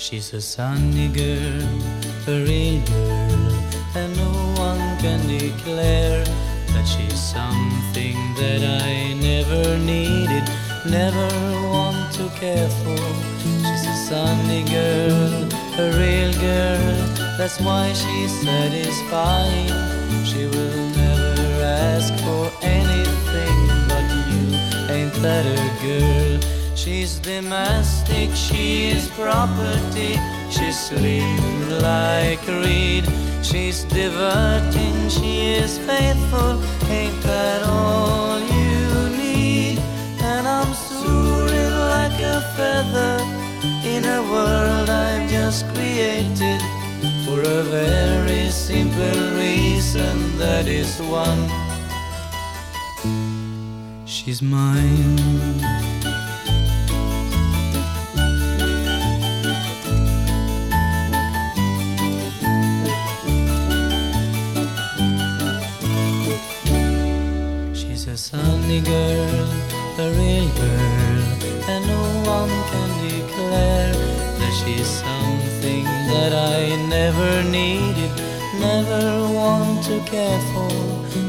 She's a sunny girl, a real girl, and no one can declare that she's something that I never needed, never want to care for. She's a sunny girl, a real girl, that's why she's satisfying. She will never ask for anything but you. Ain't that a girl? She's domestic, she is property. She's slim like a reed. She's diverting, she is faithful. Ain't that all you need? And I'm soaring like a feather in a world I've just created for a very simple reason. That is one. She's mine. Sunny girl, a real girl, and no one can declare that she's something that I never needed, never want to care for.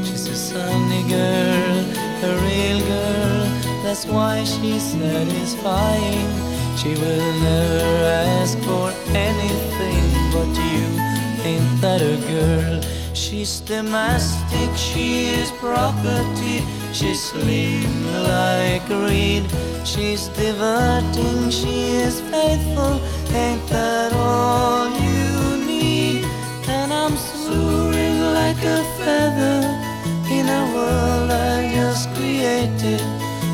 She's a sunny girl, a real girl, that's why she's satisfying. She will never ask for anything but you. Ain't that a girl? She's domestic, she is property. She's slim like reed. She's diverting, she is faithful. Ain't that all you need? And I'm soaring like a feather in a world I just created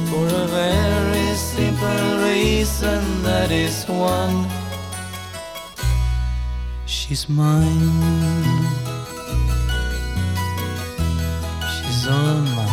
for a very simple reason. That is one. She's mine. own my